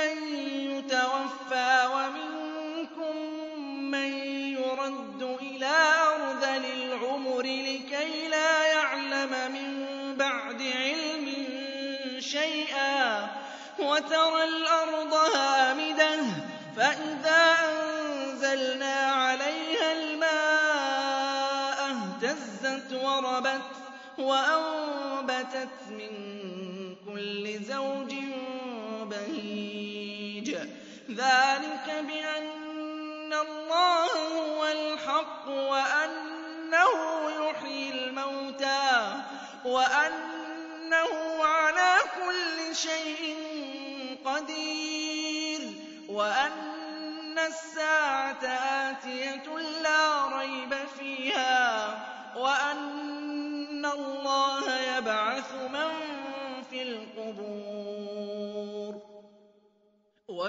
مَن يُتَوَفَّى وَمِنكُم مَّن يُرَدُّ إِلَىٰ أَرْذَلِ الْعُمُرِ لِكَيْ لَا يَعْلَمَ مِن بَعْدِ عِلْمٍ شَيْئًا وَتَرَى الْأَرْضَ هَامِدَةً فَإِذَا أَنزَلْنَا عَلَيْهَا الْمَاءَ اهْتَزَّتْ وَرَبَتْ وَأَنبَتَتْ مِن كُلِّ زَوْجٍ ذلك بأن الله هو الحق وأنه يحيي الموتى وأنه على كل شيء قدير وأن الساعة آتية